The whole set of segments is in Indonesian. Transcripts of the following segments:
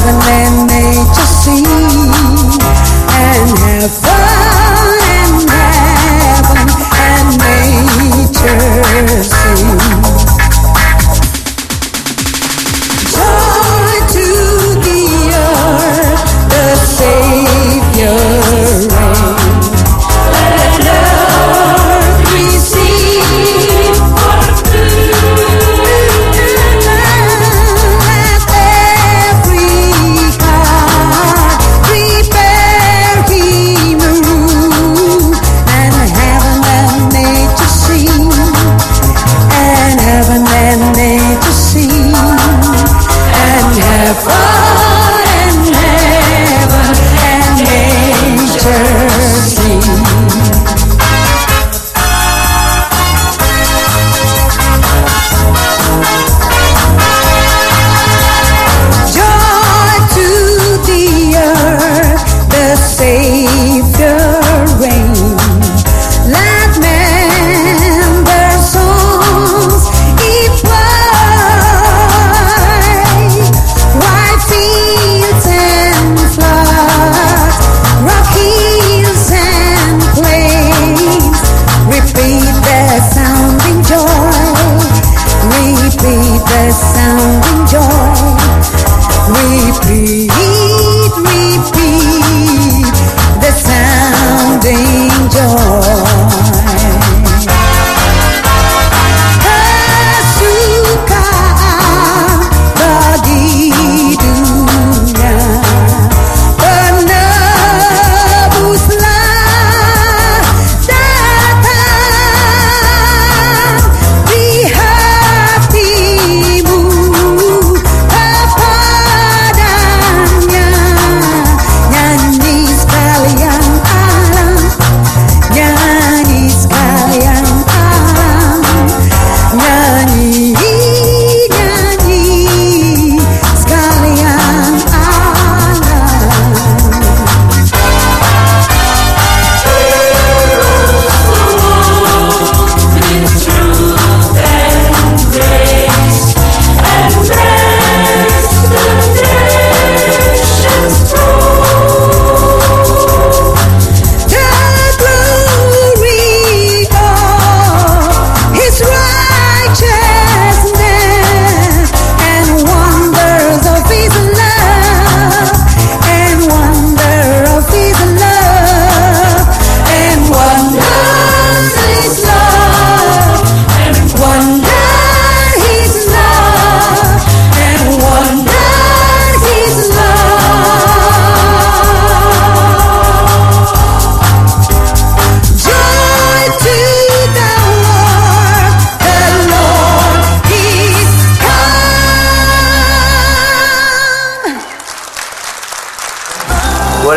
Seven then. repeat, repeat the sound angel.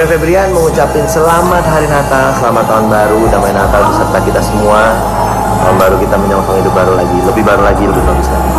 Andre Febrian mengucapkan selamat hari Natal, selamat tahun baru, damai Natal beserta kita semua. Tahun baru kita menyongsong hidup baru lagi, lebih baru lagi, lebih bagus lagi.